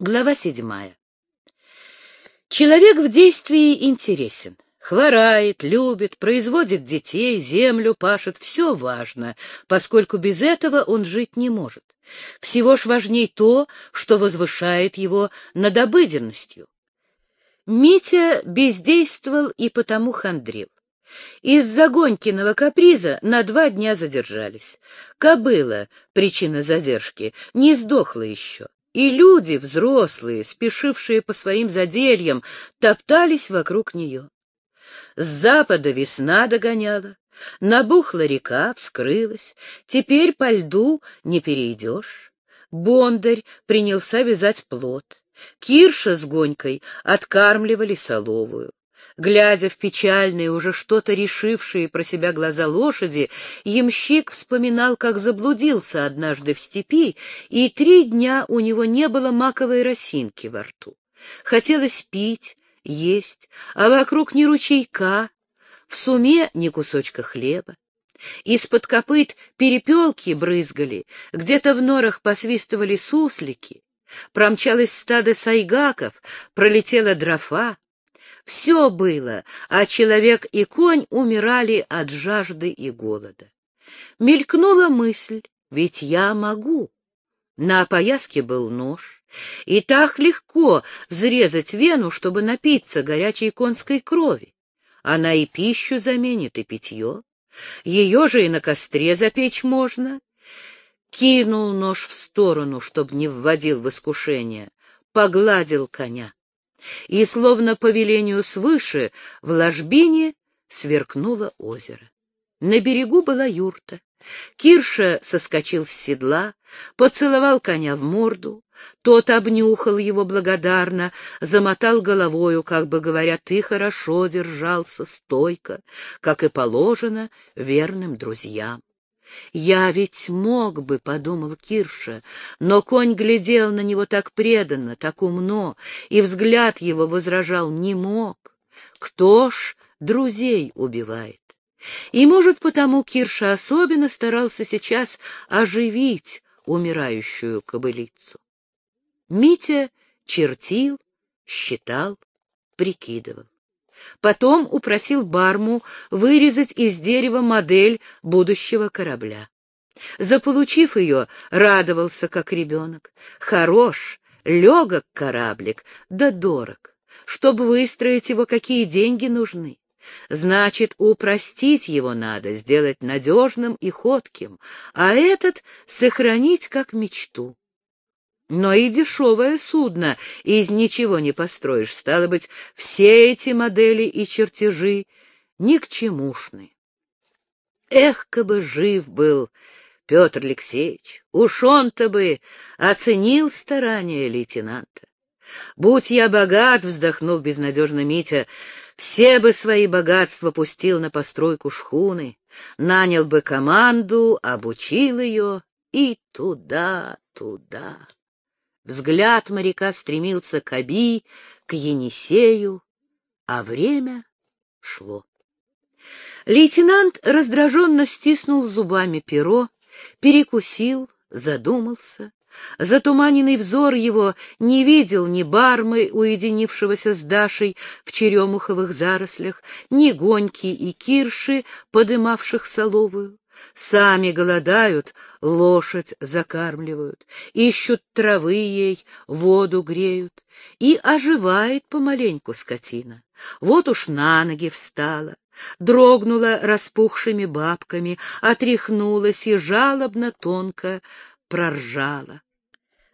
Глава седьмая. Человек в действии интересен. Хворает, любит, производит детей, землю пашет, все важно, поскольку без этого он жить не может. Всего ж важней то, что возвышает его над обыденностью. Митя бездействовал и потому хандрил. Из-за Гонькиного каприза на два дня задержались. Кобыла, причина задержки, не сдохла еще. И люди, взрослые, спешившие по своим задельям, топтались вокруг нее. С запада весна догоняла, набухла река, вскрылась, теперь по льду не перейдешь. Бондарь принялся вязать плод. Кирша с Гонькой откармливали соловую. Глядя в печальные, уже что-то решившие про себя глаза лошади, ямщик вспоминал, как заблудился однажды в степи, и три дня у него не было маковой росинки во рту. Хотелось пить, есть, а вокруг ни ручейка, в суме ни кусочка хлеба. Из-под копыт перепелки брызгали, где-то в норах посвистывали суслики, промчалось стадо сайгаков, пролетела дрофа, все было, а человек и конь умирали от жажды и голода. Мелькнула мысль, ведь я могу. На опояске был нож, и так легко взрезать вену, чтобы напиться горячей конской крови. Она и пищу заменит, и питье. Ее же и на костре запечь можно. Кинул нож в сторону, чтобы не вводил в искушение, погладил коня и, словно по велению свыше, в ложбине сверкнуло озеро. На берегу была юрта. Кирша соскочил с седла, поцеловал коня в морду. Тот обнюхал его благодарно, замотал головою, как бы говоря, ты хорошо держался, стойко, как и положено верным друзьям. «Я ведь мог бы», — подумал Кирша, но конь глядел на него так преданно, так умно, и взгляд его возражал «не мог». Кто ж друзей убивает? И, может, потому Кирша особенно старался сейчас оживить умирающую кобылицу. Митя чертил, считал, прикидывал. Потом упросил Барму вырезать из дерева модель будущего корабля. Заполучив ее, радовался, как ребенок. Хорош, легок кораблик, да дорог. Чтобы выстроить его, какие деньги нужны? Значит, упростить его надо, сделать надежным и ходким, а этот сохранить как мечту. Но и дешевое судно из ничего не построишь. Стало быть, все эти модели и чертежи ни к чемушны. Эх, бы жив был Петр Алексеевич, уж он-то бы оценил старания лейтенанта. «Будь я богат», — вздохнул безнадежно Митя, — «все бы свои богатства пустил на постройку шхуны, нанял бы команду, обучил ее и туда, туда». Взгляд моряка стремился к Аби, к Енисею, а время шло. Лейтенант раздраженно стиснул зубами перо, перекусил, задумался. Затуманенный взор его не видел ни бармы, уединившегося с Дашей в черемуховых зарослях, ни гоньки и кирши, подымавших соловую. Сами голодают, лошадь закармливают, ищут травы ей, воду греют, и оживает помаленьку скотина. Вот уж на ноги встала, дрогнула распухшими бабками, отряхнулась и жалобно тонко проржала.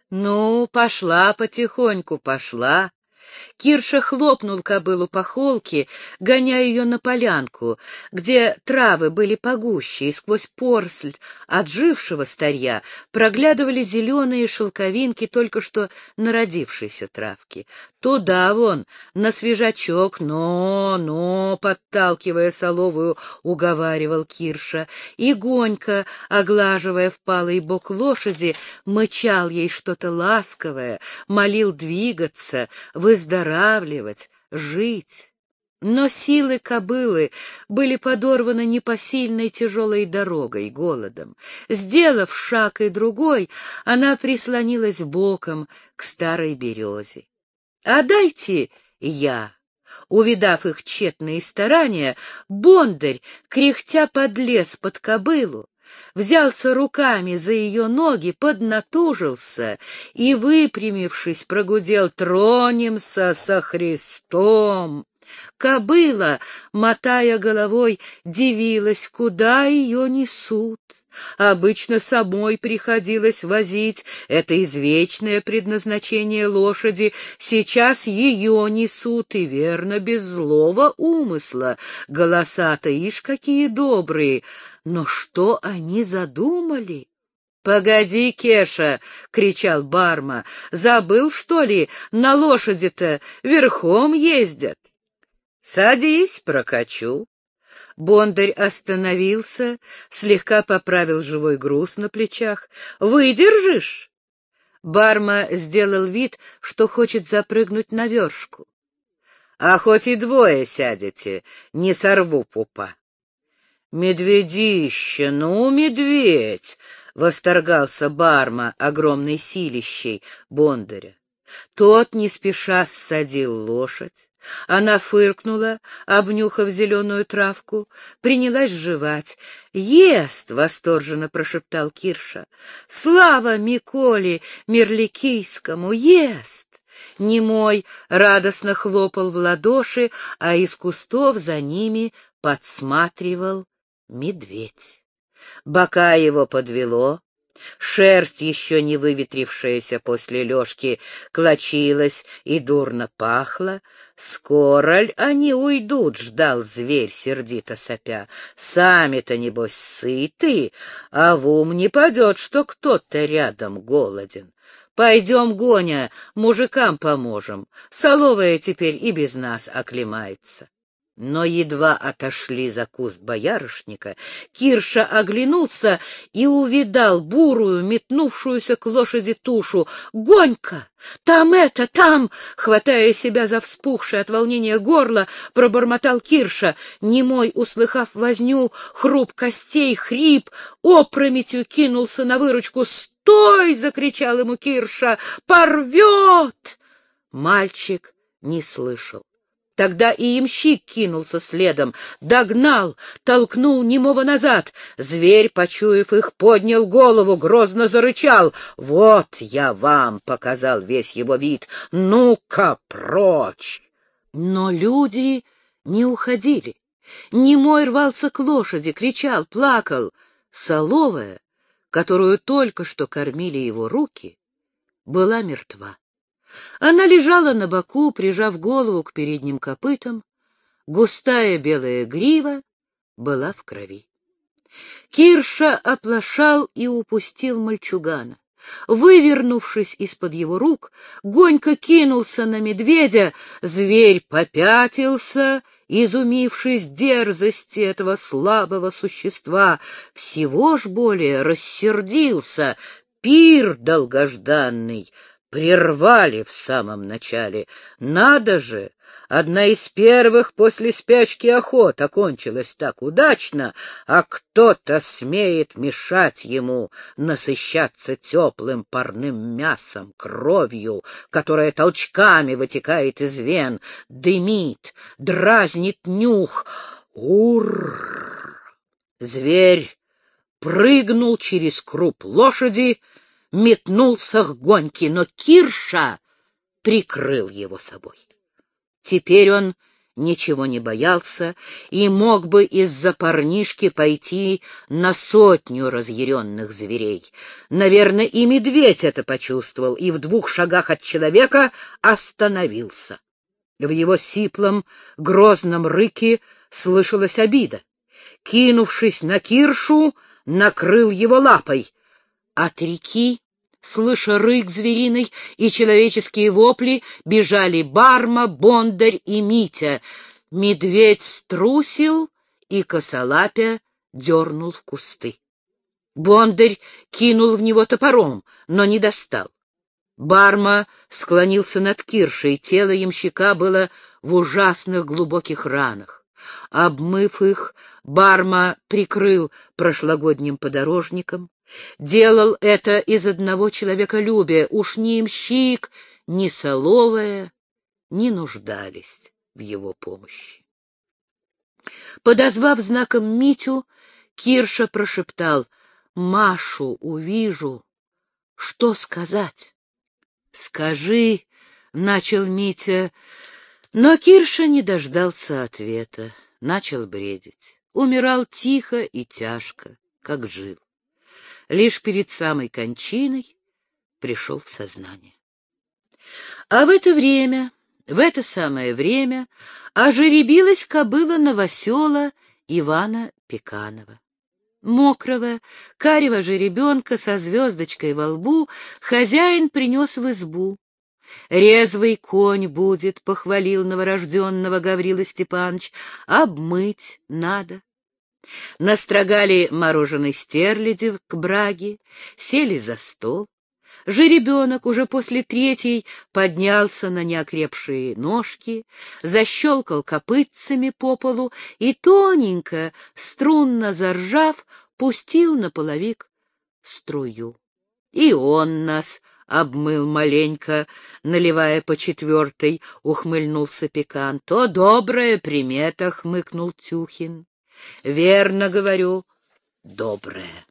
Ну, пошла потихоньку, пошла, Кирша хлопнул кобылу по холке, гоняя ее на полянку, где травы были погуще, и сквозь порсль отжившего старья проглядывали зеленые шелковинки только что народившейся травки. Туда вон, на свежачок, но, но, подталкивая соловую, уговаривал Кирша, и Гонька, оглаживая впалый бок лошади, мычал ей что-то ласковое, молил двигаться, выздоравливать, жить. Но силы кобылы были подорваны непосильной тяжелой дорогой, голодом. Сделав шаг и другой, она прислонилась боком к старой березе. «А дайте я!» Увидав их тщетные старания, Бондарь, кряхтя подлез под кобылу, взялся руками за ее ноги, поднатужился и, выпрямившись, прогудел «Тронемся со Христом!» Кобыла, мотая головой, дивилась, куда ее несут. Обычно самой приходилось возить, это извечное предназначение лошади, сейчас ее несут, и верно, без злого умысла. Голоса-то ишь какие добрые, но что они задумали? «Погоди, Кеша!» — кричал Барма. «Забыл, что ли? На лошади-то верхом ездят!» «Садись, прокачу!» Бондарь остановился, слегка поправил живой груз на плечах. «Выдержишь?» Барма сделал вид, что хочет запрыгнуть на вершку. «А хоть и двое сядете, не сорву пупа». «Медведище, ну, медведь!» — восторгался Барма огромной силищей Бондаря. Тот не спеша ссадил лошадь. Она фыркнула, обнюхав зеленую травку, принялась жевать. «Ест!» — восторженно прошептал Кирша. «Слава Миколе Мерликийскому! Ест!» Немой радостно хлопал в ладоши, а из кустов за ними подсматривал медведь. Бока его подвело, Шерсть, еще не выветрившаяся после лёжки, клочилась и дурно пахла. «Скоро ль они уйдут?» — ждал зверь, сердито сопя. «Сами-то, небось, сыты, а в ум не падет, что кто-то рядом голоден. Пойдем, Гоня, мужикам поможем. Соловая теперь и без нас оклемается». Но едва отошли за куст боярышника, Кирша оглянулся и увидал бурую, метнувшуюся к лошади тушу. «Гонька! Там это, там!» Хватая себя за вспухшее от волнения горло, пробормотал Кирша. Немой, услыхав возню, хруп костей, хрип, опрометью кинулся на выручку. «Стой!» — закричал ему Кирша. «Порвет!» Мальчик не слышал. Тогда и ямщик кинулся следом, догнал, толкнул немого назад. Зверь, почуяв их, поднял голову, грозно зарычал. «Вот я вам!» — показал весь его вид. «Ну-ка, прочь!» Но люди не уходили. Немой рвался к лошади, кричал, плакал. Соловая, которую только что кормили его руки, была мертва. Она лежала на боку, прижав голову к передним копытам. Густая белая грива была в крови. Кирша оплошал и упустил мальчугана. Вывернувшись из-под его рук, Гонька кинулся на медведя, зверь попятился, изумившись дерзости этого слабого существа, всего ж более рассердился, пир долгожданный прервали в самом начале. Надо же! Одна из первых после спячки охот окончилась так удачно, а кто-то смеет мешать ему насыщаться теплым парным мясом, кровью, которая толчками вытекает из вен, дымит, дразнит нюх. Ур! Зверь прыгнул через круп лошади, метнулся к гоньке, но Кирша прикрыл его собой. Теперь он ничего не боялся и мог бы из-за парнишки пойти на сотню разъяренных зверей. Наверное, и медведь это почувствовал и в двух шагах от человека остановился. В его сиплом, грозном рыке слышалась обида. Кинувшись на Киршу, накрыл его лапой. От реки Слыша рык звериный и человеческие вопли, бежали Барма, Бондарь и Митя. Медведь струсил, и косолапя дернул в кусты. Бондарь кинул в него топором, но не достал. Барма склонился над Киршей, тело ямщика было в ужасных глубоких ранах. Обмыв их, Барма прикрыл прошлогодним подорожником. Делал это из одного человеколюбия, уж ни имщик, ни соловая не нуждались в его помощи. Подозвав знаком Митю, Кирша прошептал «Машу увижу. Что сказать?» «Скажи», — начал Митя, но Кирша не дождался ответа, начал бредить. Умирал тихо и тяжко, как жил. Лишь перед самой кончиной пришел в сознание. А в это время, в это самое время, ожеребилась кобыла новосела Ивана Пеканова. Мокрого, карего жеребенка со звездочкой во лбу хозяин принес в избу. «Резвый конь будет», — похвалил новорожденного Гаврила Степанович, — «обмыть надо». Настрогали мороженой стерляди к браге, сели за стол. Жеребенок уже после третьей поднялся на неокрепшие ножки, защелкал копытцами по полу и тоненько, струнно заржав, пустил на половик струю. И он нас обмыл маленько, наливая по четвертой, ухмыльнулся пекан. То добрая примета, хмыкнул Тюхин. Верно говорю, добрая.